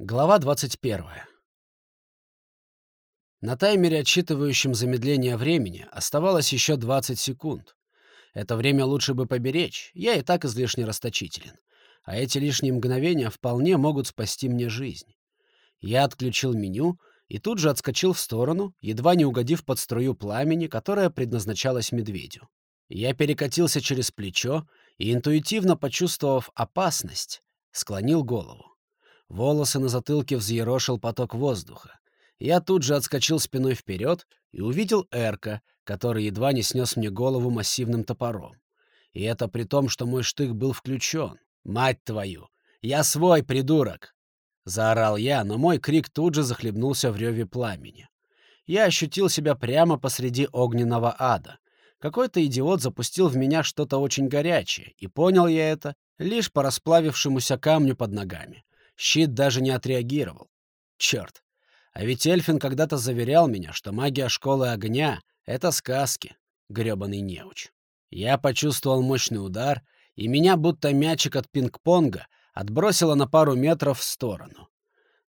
Глава 21. На таймере, отсчитывающем замедление времени, оставалось еще 20 секунд. Это время лучше бы поберечь, я и так излишне расточителен. А эти лишние мгновения вполне могут спасти мне жизнь. Я отключил меню и тут же отскочил в сторону, едва не угодив под струю пламени, которая предназначалась медведю. Я перекатился через плечо и, интуитивно почувствовав опасность, склонил голову. Волосы на затылке взъерошил поток воздуха. Я тут же отскочил спиной вперед и увидел Эрка, который едва не снес мне голову массивным топором. И это при том, что мой штык был включен. «Мать твою! Я свой, придурок!» Заорал я, но мой крик тут же захлебнулся в реве пламени. Я ощутил себя прямо посреди огненного ада. Какой-то идиот запустил в меня что-то очень горячее, и понял я это лишь по расплавившемуся камню под ногами. Щит даже не отреагировал. Черт. А ведь Эльфин когда-то заверял меня, что магия школы огня — это сказки. грёбаный неуч. Я почувствовал мощный удар, и меня, будто мячик от пинг-понга, отбросило на пару метров в сторону.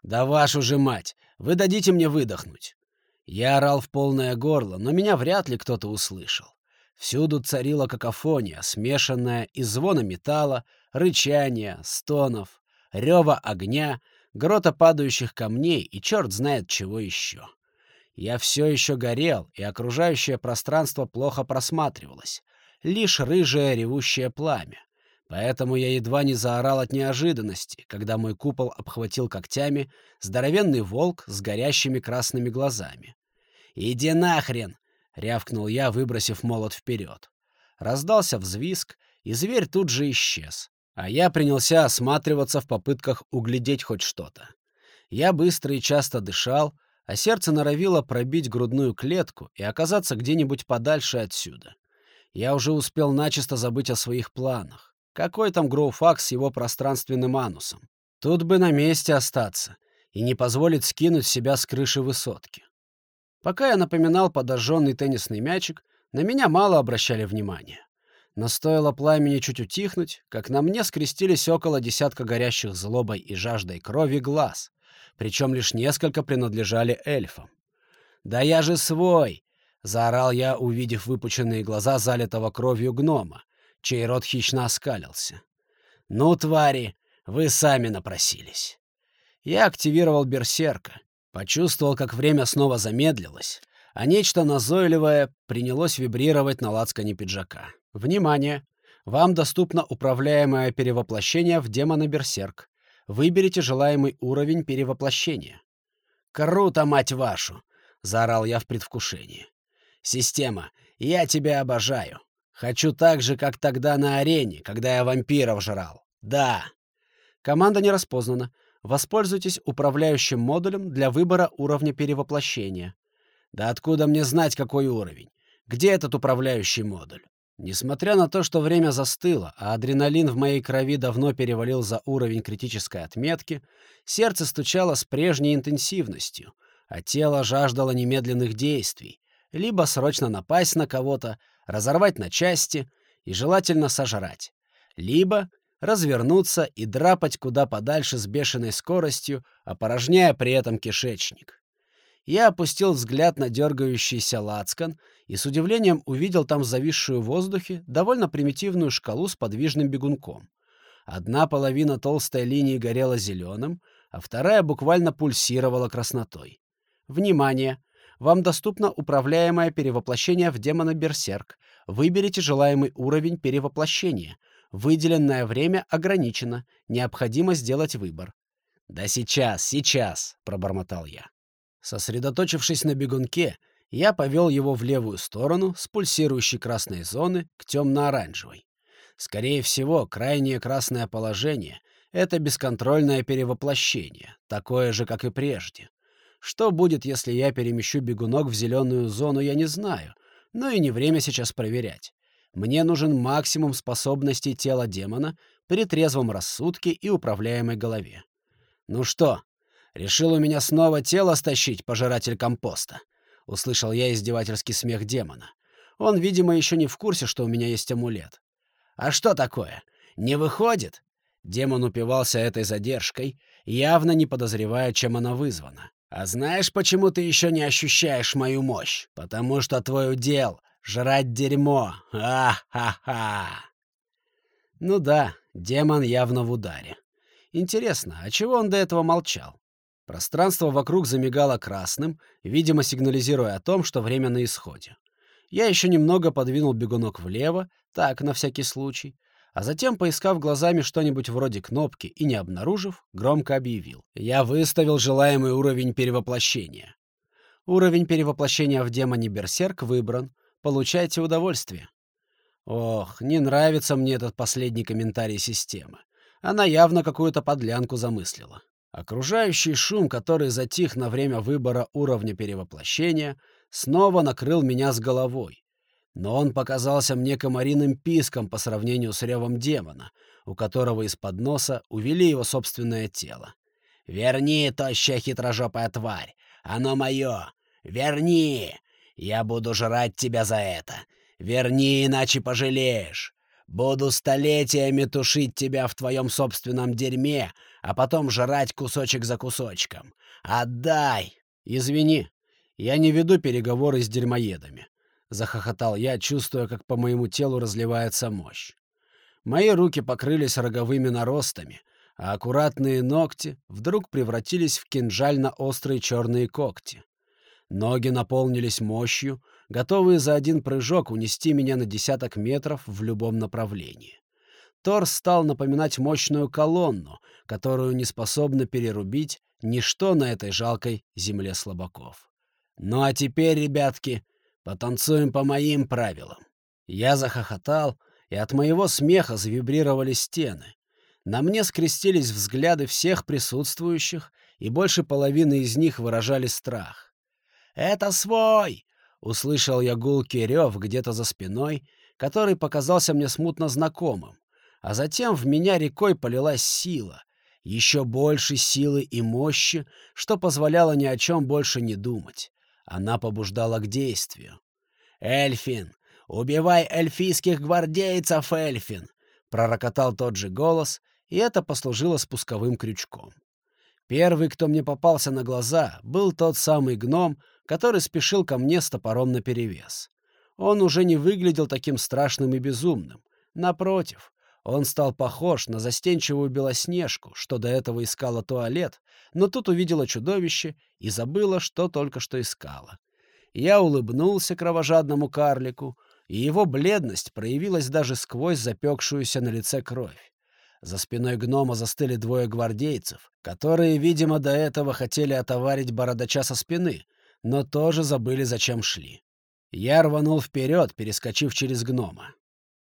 «Да вашу же мать! Вы дадите мне выдохнуть!» Я орал в полное горло, но меня вряд ли кто-то услышал. Всюду царила какофония, смешанная из звона металла, рычания, стонов, рева огня, грота падающих камней и черт знает чего еще. Я все еще горел, и окружающее пространство плохо просматривалось. Лишь рыжее ревущее пламя. Поэтому я едва не заорал от неожиданности, когда мой купол обхватил когтями здоровенный волк с горящими красными глазами. «Иди нахрен!» — рявкнул я, выбросив молот вперед. Раздался взвизг, и зверь тут же исчез, а я принялся осматриваться в попытках углядеть хоть что-то. Я быстро и часто дышал, а сердце норовило пробить грудную клетку и оказаться где-нибудь подальше отсюда. Я уже успел начисто забыть о своих планах. Какой там Гроуфакс с его пространственным анусом? Тут бы на месте остаться и не позволить скинуть себя с крыши высотки. Пока я напоминал подожженный теннисный мячик, на меня мало обращали внимания. Но стоило пламени чуть утихнуть, как на мне скрестились около десятка горящих злобой и жаждой крови глаз, причем лишь несколько принадлежали эльфам. «Да я же свой!» — заорал я, увидев выпученные глаза залитого кровью гнома, чей рот хищно оскалился. «Ну, твари, вы сами напросились!» Я активировал берсерка, почувствовал, как время снова замедлилось, а нечто назойливое принялось вибрировать на лацкане пиджака. Внимание! Вам доступно управляемое перевоплощение в демона-берсерк. Выберите желаемый уровень перевоплощения. «Круто, мать вашу!» — заорал я в предвкушении. «Система, я тебя обожаю. Хочу так же, как тогда на арене, когда я вампиров жрал. Да!» Команда не распознана. Воспользуйтесь управляющим модулем для выбора уровня перевоплощения. Да откуда мне знать, какой уровень? Где этот управляющий модуль? Несмотря на то, что время застыло, а адреналин в моей крови давно перевалил за уровень критической отметки, сердце стучало с прежней интенсивностью, а тело жаждало немедленных действий, либо срочно напасть на кого-то, разорвать на части и желательно сожрать, либо развернуться и драпать куда подальше с бешеной скоростью, опорожняя при этом кишечник. Я опустил взгляд на дергающийся лацкан и с удивлением увидел там зависшую в воздухе довольно примитивную шкалу с подвижным бегунком. Одна половина толстой линии горела зеленым, а вторая буквально пульсировала краснотой. Внимание! Вам доступно управляемое перевоплощение в демона Берсерк. Выберите желаемый уровень перевоплощения. Выделенное время ограничено. Необходимо сделать выбор. «Да сейчас, сейчас!» — пробормотал я. Сосредоточившись на бегунке, я повел его в левую сторону с пульсирующей красной зоны к темно-оранжевой. Скорее всего, крайнее красное положение — это бесконтрольное перевоплощение, такое же, как и прежде. Что будет, если я перемещу бегунок в зеленую зону, я не знаю, но и не время сейчас проверять. Мне нужен максимум способностей тела демона при трезвом рассудке и управляемой голове. Ну что, Решил у меня снова тело стащить, пожиратель компоста. Услышал я издевательский смех демона. Он, видимо, еще не в курсе, что у меня есть амулет. А что такое? Не выходит? Демон упивался этой задержкой, явно не подозревая, чем она вызвана. «А знаешь, почему ты еще не ощущаешь мою мощь? Потому что твой удел — жрать дерьмо. А-ха-ха!» Ну да, демон явно в ударе. Интересно, а чего он до этого молчал? Пространство вокруг замигало красным, видимо, сигнализируя о том, что время на исходе. Я еще немного подвинул бегунок влево, так, на всякий случай, а затем, поискав глазами что-нибудь вроде кнопки и не обнаружив, громко объявил. Я выставил желаемый уровень перевоплощения. Уровень перевоплощения в демоне Берсерк выбран. Получайте удовольствие. Ох, не нравится мне этот последний комментарий системы. Она явно какую-то подлянку замыслила. Окружающий шум, который затих на время выбора уровня перевоплощения, снова накрыл меня с головой. Но он показался мне комариным писком по сравнению с ревом демона, у которого из-под носа увели его собственное тело. «Верни, тощая хитрожопая тварь! Оно мое! Верни! Я буду жрать тебя за это! Верни, иначе пожалеешь! Буду столетиями тушить тебя в твоем собственном дерьме, а потом жрать кусочек за кусочком. Отдай!» «Извини, я не веду переговоры с дерьмоедами. — захохотал я, чувствуя, как по моему телу разливается мощь. Мои руки покрылись роговыми наростами, а аккуратные ногти вдруг превратились в кинжально-острые черные когти. Ноги наполнились мощью, готовые за один прыжок унести меня на десяток метров в любом направлении. Торс стал напоминать мощную колонну, которую не способно перерубить ничто на этой жалкой земле слабаков. Ну а теперь, ребятки, Потанцуем по моим правилам. Я захохотал, и от моего смеха завибрировали стены. На мне скрестились взгляды всех присутствующих, и больше половины из них выражали страх. «Это свой!» — услышал я гулкий рев где-то за спиной, который показался мне смутно знакомым. А затем в меня рекой полилась сила, еще больше силы и мощи, что позволяло ни о чем больше не думать. Она побуждала к действию. «Эльфин! Убивай эльфийских гвардейцев, Эльфин!» — пророкотал тот же голос, и это послужило спусковым крючком. Первый, кто мне попался на глаза, был тот самый гном, который спешил ко мне с топором наперевес. Он уже не выглядел таким страшным и безумным. Напротив, он стал похож на застенчивую белоснежку, что до этого искала туалет, но тут увидела чудовище и забыла, что только что искала. Я улыбнулся кровожадному карлику, и его бледность проявилась даже сквозь запекшуюся на лице кровь. За спиной гнома застыли двое гвардейцев, которые, видимо, до этого хотели отоварить бородача со спины, но тоже забыли, зачем шли. Я рванул вперед, перескочив через гнома.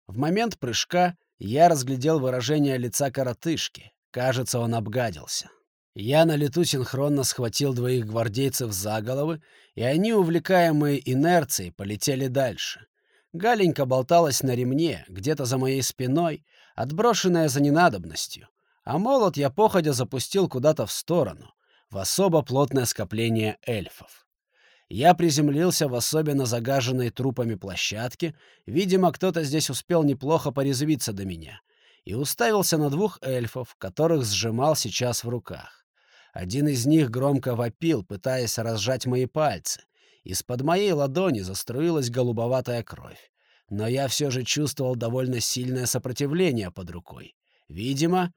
В момент прыжка я разглядел выражение лица коротышки. Кажется, он обгадился. Я на лету синхронно схватил двоих гвардейцев за головы, и они, увлекаемые инерцией, полетели дальше. Галенька болталась на ремне, где-то за моей спиной, отброшенная за ненадобностью, а молот я походя запустил куда-то в сторону, в особо плотное скопление эльфов. Я приземлился в особенно загаженной трупами площадке, видимо, кто-то здесь успел неплохо порезвиться до меня, и уставился на двух эльфов, которых сжимал сейчас в руках. Один из них громко вопил, пытаясь разжать мои пальцы. Из-под моей ладони заструилась голубоватая кровь. Но я все же чувствовал довольно сильное сопротивление под рукой. Видимо,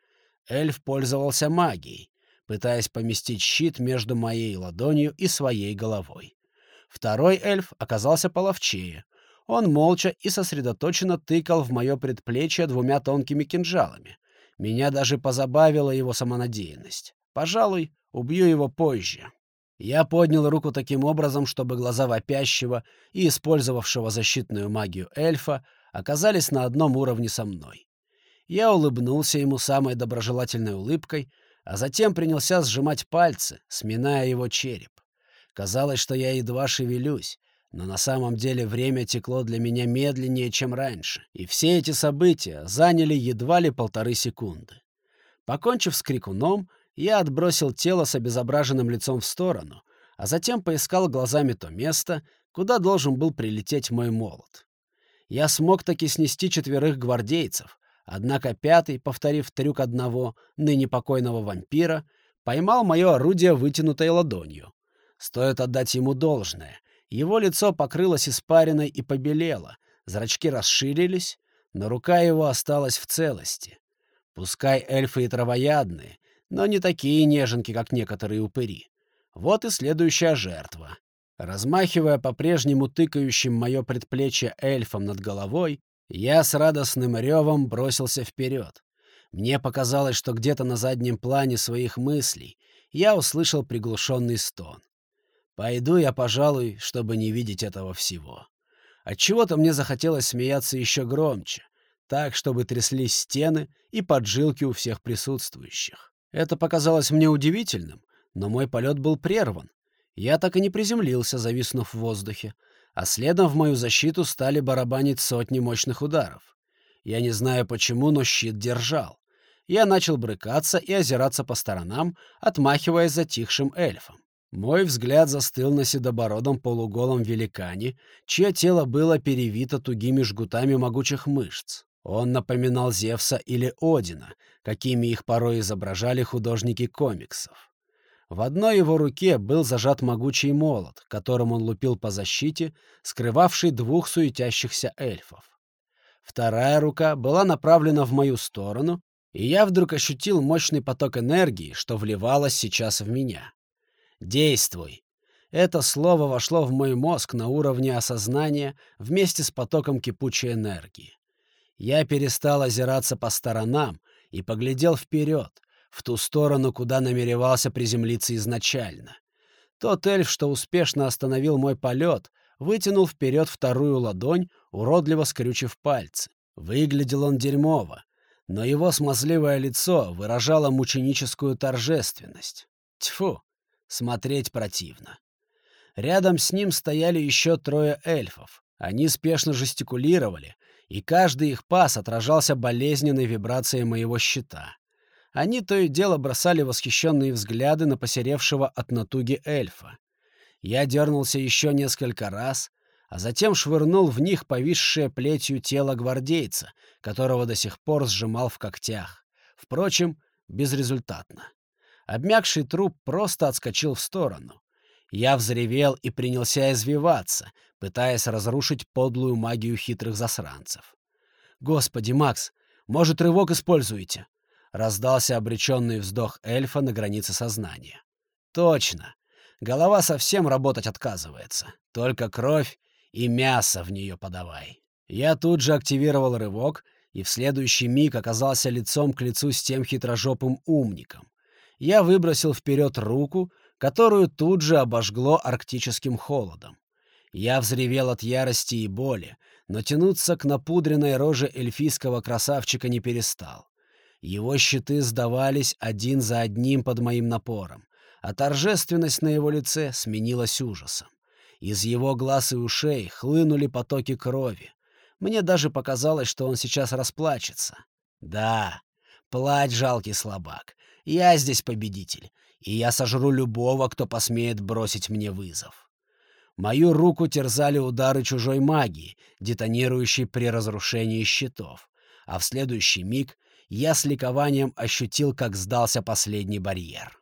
эльф пользовался магией, пытаясь поместить щит между моей ладонью и своей головой. Второй эльф оказался половчее. Он молча и сосредоточенно тыкал в мое предплечье двумя тонкими кинжалами. Меня даже позабавила его самонадеянность. Пожалуй, убью его позже. Я поднял руку таким образом, чтобы глаза вопящего и использовавшего защитную магию эльфа оказались на одном уровне со мной. Я улыбнулся ему самой доброжелательной улыбкой, а затем принялся сжимать пальцы, сминая его череп. Казалось, что я едва шевелюсь, но на самом деле время текло для меня медленнее, чем раньше, и все эти события заняли едва ли полторы секунды. Покончив с крикуном, я отбросил тело с обезображенным лицом в сторону, а затем поискал глазами то место, куда должен был прилететь мой молот. Я смог таки снести четверых гвардейцев, однако пятый, повторив трюк одного, ныне покойного вампира, поймал мое орудие вытянутой ладонью. Стоит отдать ему должное. Его лицо покрылось испариной и побелело, зрачки расширились, но рука его осталась в целости. Пускай эльфы и травоядные, но не такие неженки, как некоторые упыри. Вот и следующая жертва. Размахивая по-прежнему тыкающим мое предплечье эльфом над головой, я с радостным ревом бросился вперед. Мне показалось, что где-то на заднем плане своих мыслей я услышал приглушенный стон. Пойду я, пожалуй, чтобы не видеть этого всего. Отчего-то мне захотелось смеяться еще громче, так, чтобы тряслись стены и поджилки у всех присутствующих. Это показалось мне удивительным, но мой полет был прерван. Я так и не приземлился, зависнув в воздухе, а следом в мою защиту стали барабанить сотни мощных ударов. Я не знаю почему, но щит держал. Я начал брыкаться и озираться по сторонам, отмахиваясь затихшим эльфом. Мой взгляд застыл на седобородом полуголом великане, чье тело было перевито тугими жгутами могучих мышц. Он напоминал Зевса или Одина, какими их порой изображали художники комиксов. В одной его руке был зажат могучий молот, которым он лупил по защите, скрывавший двух суетящихся эльфов. Вторая рука была направлена в мою сторону, и я вдруг ощутил мощный поток энергии, что вливалось сейчас в меня. «Действуй!» Это слово вошло в мой мозг на уровне осознания вместе с потоком кипучей энергии. Я перестал озираться по сторонам и поглядел вперед, в ту сторону, куда намеревался приземлиться изначально. Тот эльф, что успешно остановил мой полет, вытянул вперед вторую ладонь, уродливо скрючив пальцы. Выглядел он дерьмово, но его смазливое лицо выражало мученическую торжественность. Тьфу, смотреть противно. Рядом с ним стояли еще трое эльфов. Они спешно жестикулировали, и каждый их пас отражался болезненной вибрацией моего щита. Они то и дело бросали восхищенные взгляды на посеревшего от натуги эльфа. Я дернулся еще несколько раз, а затем швырнул в них повисшее плетью тело гвардейца, которого до сих пор сжимал в когтях. Впрочем, безрезультатно. Обмякший труп просто отскочил в сторону. Я взревел и принялся извиваться, пытаясь разрушить подлую магию хитрых засранцев. «Господи, Макс, может, рывок используете?» Раздался обреченный вздох эльфа на границе сознания. Точно. Голова совсем работать отказывается. Только кровь и мясо в нее подавай. Я тут же активировал рывок и в следующий миг оказался лицом к лицу с тем хитрожопым умником. Я выбросил вперед руку, которую тут же обожгло арктическим холодом. Я взревел от ярости и боли, но тянуться к напудренной роже эльфийского красавчика не перестал. Его щиты сдавались один за одним под моим напором, а торжественность на его лице сменилась ужасом. Из его глаз и ушей хлынули потоки крови. Мне даже показалось, что он сейчас расплачется. Да, плачь, жалкий слабак. Я здесь победитель, и я сожру любого, кто посмеет бросить мне вызов. Мою руку терзали удары чужой магии, детонирующей при разрушении щитов, а в следующий миг я с ликованием ощутил, как сдался последний барьер.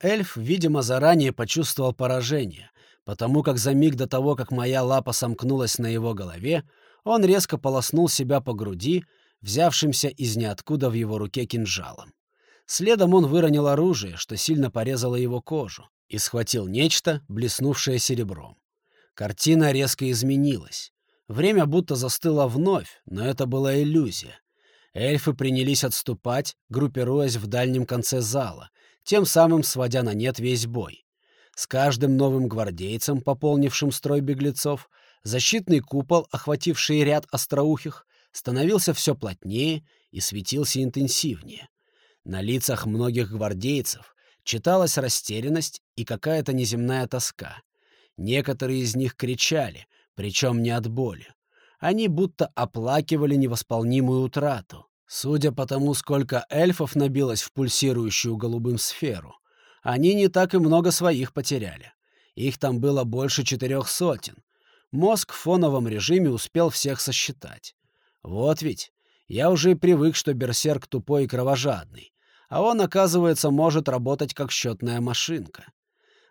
Эльф, видимо, заранее почувствовал поражение, потому как за миг до того, как моя лапа сомкнулась на его голове, он резко полоснул себя по груди, взявшимся из ниоткуда в его руке кинжалом. Следом он выронил оружие, что сильно порезало его кожу, и схватил нечто, блеснувшее серебром. Картина резко изменилась. Время будто застыло вновь, но это была иллюзия. Эльфы принялись отступать, группируясь в дальнем конце зала, тем самым сводя на нет весь бой. С каждым новым гвардейцем, пополнившим строй беглецов, защитный купол, охвативший ряд остроухих, становился все плотнее и светился интенсивнее. На лицах многих гвардейцев читалась растерянность и какая-то неземная тоска. Некоторые из них кричали, причем не от боли они будто оплакивали невосполнимую утрату. Судя по тому, сколько эльфов набилось в пульсирующую голубым сферу, они не так и много своих потеряли. Их там было больше четырех сотен. Мозг в фоновом режиме успел всех сосчитать. Вот ведь, я уже привык, что берсерк тупой и кровожадный. А он, оказывается, может работать как счетная машинка.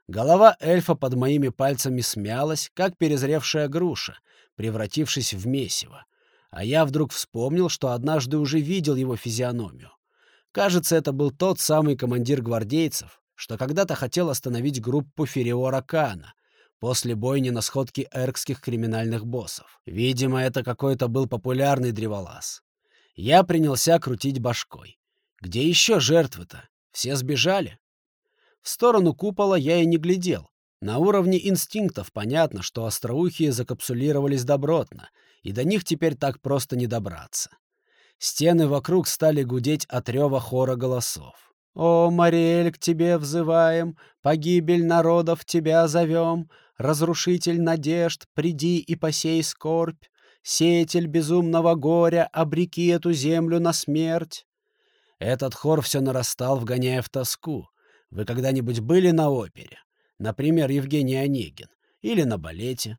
Голова эльфа под моими пальцами смялась, как перезревшая груша, превратившись в месиво. А я вдруг вспомнил, что однажды уже видел его физиономию. Кажется, это был тот самый командир гвардейцев, что когда-то хотел остановить группу Фериора Кана после бойни на сходке эркских криминальных боссов. Видимо, это какой-то был популярный древолаз. Я принялся крутить башкой. Где еще жертвы-то? Все сбежали? В сторону купола я и не глядел. На уровне инстинктов понятно, что остроухие закапсулировались добротно, и до них теперь так просто не добраться. Стены вокруг стали гудеть от рева хора голосов. «О, Мариэль, к тебе взываем, погибель народов тебя зовем, разрушитель надежд, приди и посей скорбь, сеятель безумного горя, обреки эту землю на смерть». Этот хор все нарастал, вгоняя в тоску. Вы когда-нибудь были на опере? Например, Евгений Онегин. Или на балете?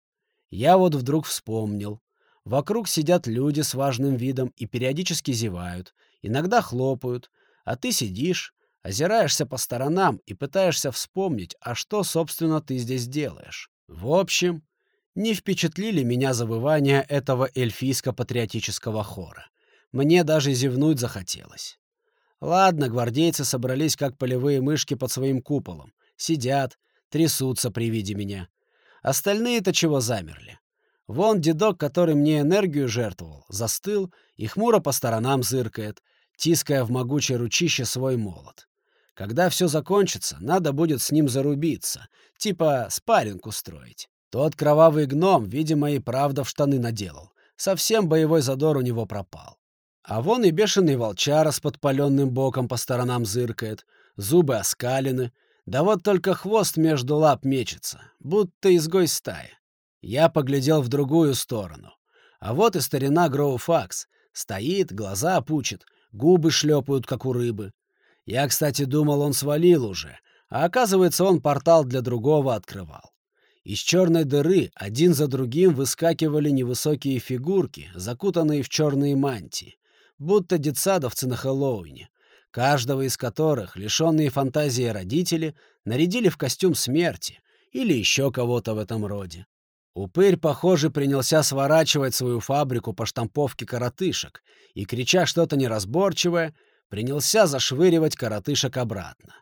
Я вот вдруг вспомнил. Вокруг сидят люди с важным видом и периодически зевают, иногда хлопают, а ты сидишь, озираешься по сторонам и пытаешься вспомнить, а что, собственно, ты здесь делаешь. В общем, не впечатлили меня завывания этого эльфийско-патриотического хора. Мне даже зевнуть захотелось. Ладно, гвардейцы собрались как полевые мышки под своим куполом. Сидят, трясутся при виде меня. Остальные-то чего замерли? Вон дедок, который мне энергию жертвовал, застыл и хмуро по сторонам зыркает, тиская в могучее ручище свой молот. Когда все закончится, надо будет с ним зарубиться, типа спарринг устроить. Тот кровавый гном, видимо, и правда в штаны наделал. Совсем боевой задор у него пропал. А вон и бешеный волчара с подпаленным боком по сторонам зыркает, зубы оскалены, да вот только хвост между лап мечется, будто изгой стаи. Я поглядел в другую сторону. А вот и старина Гроуфакс. Стоит, глаза пучит, губы шлепают, как у рыбы. Я, кстати, думал, он свалил уже, а оказывается, он портал для другого открывал. Из черной дыры один за другим выскакивали невысокие фигурки, закутанные в черные мантии будто детсадовцы на Хэллоуине, каждого из которых лишенные фантазии родители нарядили в костюм смерти или еще кого-то в этом роде. Упырь, похоже, принялся сворачивать свою фабрику по штамповке коротышек и, крича что-то неразборчивое, принялся зашвыривать коротышек обратно.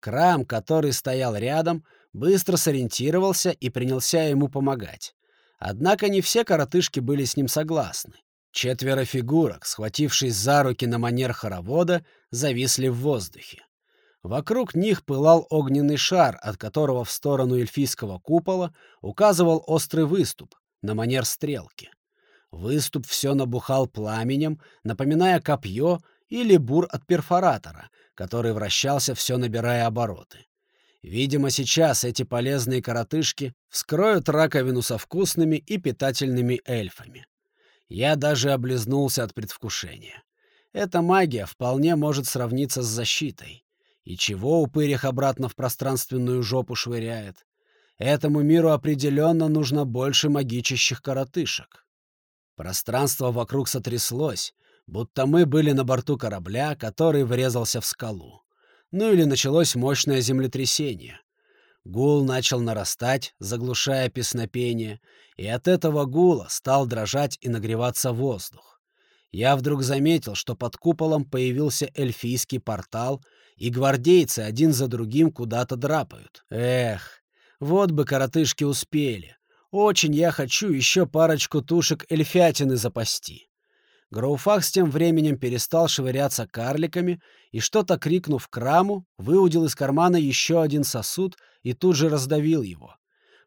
Крам, который стоял рядом, быстро сориентировался и принялся ему помогать. Однако не все коротышки были с ним согласны. Четверо фигурок, схватившись за руки на манер хоровода, зависли в воздухе. Вокруг них пылал огненный шар, от которого в сторону эльфийского купола указывал острый выступ, на манер стрелки. Выступ все набухал пламенем, напоминая копье или бур от перфоратора, который вращался, все набирая обороты. Видимо, сейчас эти полезные коротышки вскроют раковину со вкусными и питательными эльфами. Я даже облизнулся от предвкушения. Эта магия вполне может сравниться с защитой. И чего упырь их обратно в пространственную жопу швыряет? Этому миру определенно нужно больше магичащих коротышек. Пространство вокруг сотряслось, будто мы были на борту корабля, который врезался в скалу. Ну или началось мощное землетрясение. Гул начал нарастать, заглушая песнопение, и от этого гула стал дрожать и нагреваться воздух. Я вдруг заметил, что под куполом появился эльфийский портал, и гвардейцы один за другим куда-то драпают. Эх, вот бы коротышки успели. Очень я хочу еще парочку тушек эльфятины запасти. Гроуфакс тем временем перестал швыряться карликами и, что-то крикнув краму, выудил из кармана еще один сосуд и тут же раздавил его.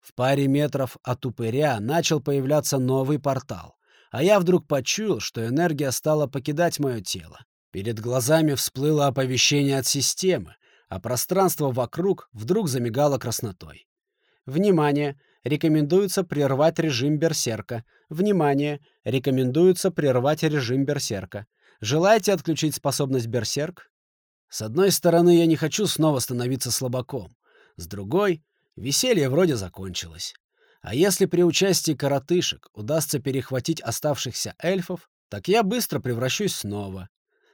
В паре метров от упыря начал появляться новый портал, а я вдруг почуял, что энергия стала покидать мое тело. Перед глазами всплыло оповещение от системы, а пространство вокруг вдруг замигало краснотой. Внимание! Рекомендуется прервать режим берсерка. Внимание! Рекомендуется прервать режим берсерка. Желаете отключить способность берсерк? С одной стороны, я не хочу снова становиться слабаком. С другой, веселье вроде закончилось. А если при участии коротышек удастся перехватить оставшихся эльфов, так я быстро превращусь снова.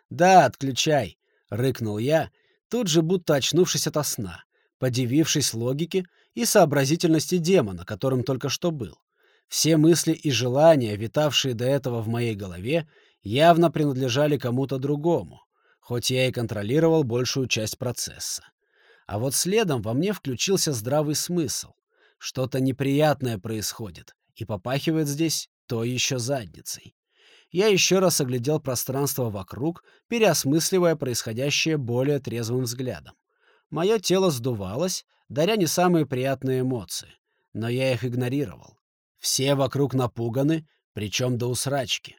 Да, отключай. рыкнул я, тут же будто очнувшись ото сна, подивившись логике и сообразительности демона, которым только что был. Все мысли и желания, витавшие до этого в моей голове, явно принадлежали кому-то другому, хоть я и контролировал большую часть процесса. А вот следом во мне включился здравый смысл. Что-то неприятное происходит, и попахивает здесь то еще задницей. Я еще раз оглядел пространство вокруг, переосмысливая происходящее более трезвым взглядом. Мое тело сдувалось, даря не самые приятные эмоции, но я их игнорировал. Все вокруг напуганы, причем до усрачки.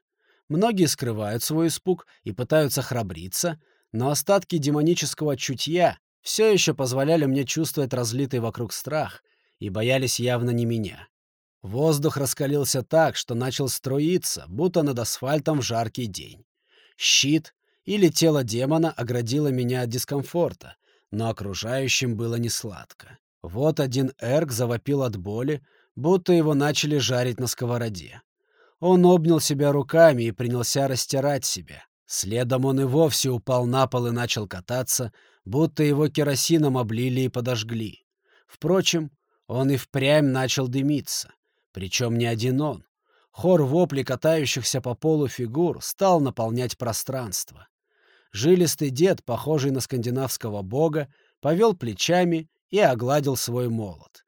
Многие скрывают свой испуг и пытаются храбриться, но остатки демонического чутья все еще позволяли мне чувствовать разлитый вокруг страх и боялись явно не меня. Воздух раскалился так, что начал струиться, будто над асфальтом в жаркий день. Щит или тело демона оградило меня от дискомфорта, но окружающим было несладко. Вот один эрк завопил от боли, будто его начали жарить на сковороде. Он обнял себя руками и принялся растирать себя. Следом он и вовсе упал на пол и начал кататься, будто его керосином облили и подожгли. Впрочем, он и впрямь начал дымиться. Причем не один он. Хор вопли катающихся по полу фигур стал наполнять пространство. Жилистый дед, похожий на скандинавского бога, повел плечами и огладил свой молот.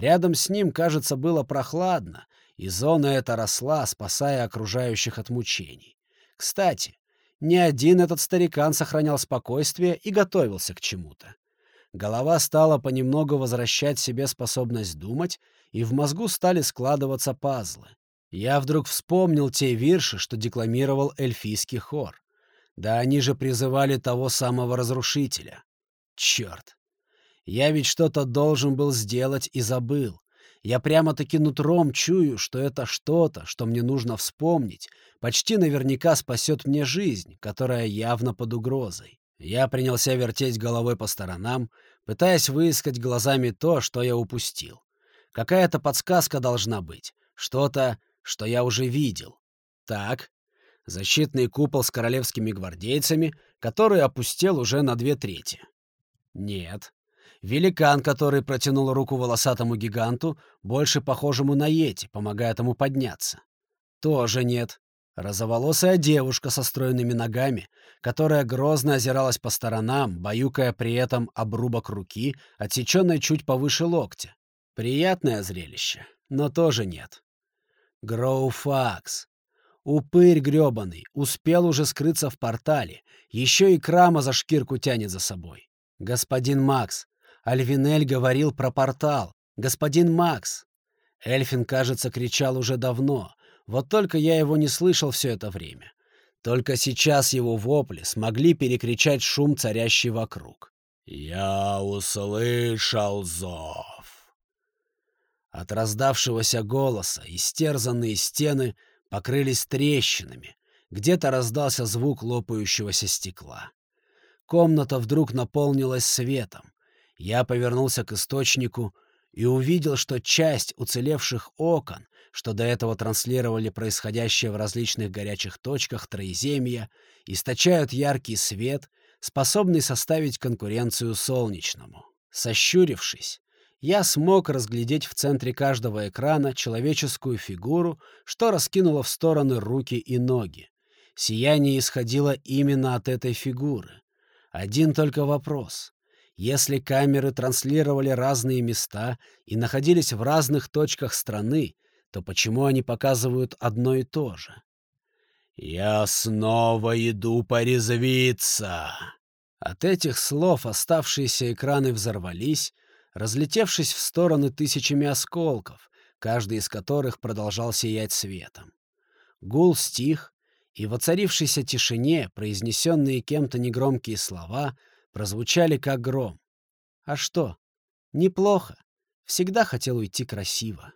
Рядом с ним, кажется, было прохладно, и зона эта росла, спасая окружающих от мучений. Кстати, ни один этот старикан сохранял спокойствие и готовился к чему-то. Голова стала понемногу возвращать себе способность думать, и в мозгу стали складываться пазлы. Я вдруг вспомнил те вирши, что декламировал эльфийский хор. Да они же призывали того самого разрушителя. Черт! Я ведь что-то должен был сделать и забыл. Я прямо-таки нутром чую, что это что-то, что мне нужно вспомнить, почти наверняка спасет мне жизнь, которая явно под угрозой. Я принялся вертеть головой по сторонам, пытаясь выискать глазами то, что я упустил. Какая-то подсказка должна быть. Что-то, что я уже видел. Так, защитный купол с королевскими гвардейцами, который опустел уже на две трети. Нет. Великан, который протянул руку волосатому гиганту, больше похожему на Йети, помогая ему подняться. Тоже нет. Розоволосая девушка со стройными ногами, которая грозно озиралась по сторонам, баюкая при этом обрубок руки, отсеченной чуть повыше локтя. Приятное зрелище, но тоже нет. Гроуфакс. Упырь грёбаный, успел уже скрыться в портале, еще и крама за шкирку тянет за собой. Господин Макс, Альвинель говорил про портал. Господин Макс. Эльфин, кажется, кричал уже давно, вот только я его не слышал все это время. Только сейчас его вопли смогли перекричать шум, царящий вокруг. «Я услышал зов!» От раздавшегося голоса истерзанные стены покрылись трещинами. Где-то раздался звук лопающегося стекла. Комната вдруг наполнилась светом. Я повернулся к источнику и увидел, что часть уцелевших окон, что до этого транслировали происходящее в различных горячих точках Троеземья, источают яркий свет, способный составить конкуренцию солнечному. Сощурившись, я смог разглядеть в центре каждого экрана человеческую фигуру, что раскинула в стороны руки и ноги. Сияние исходило именно от этой фигуры. Один только вопрос. Если камеры транслировали разные места и находились в разных точках страны, то почему они показывают одно и то же? «Я снова иду порезвиться!» От этих слов оставшиеся экраны взорвались, разлетевшись в стороны тысячами осколков, каждый из которых продолжал сиять светом. Гул стих, и в оцарившейся тишине произнесенные кем-то негромкие слова прозвучали как гром. А что? Неплохо. Всегда хотел уйти красиво.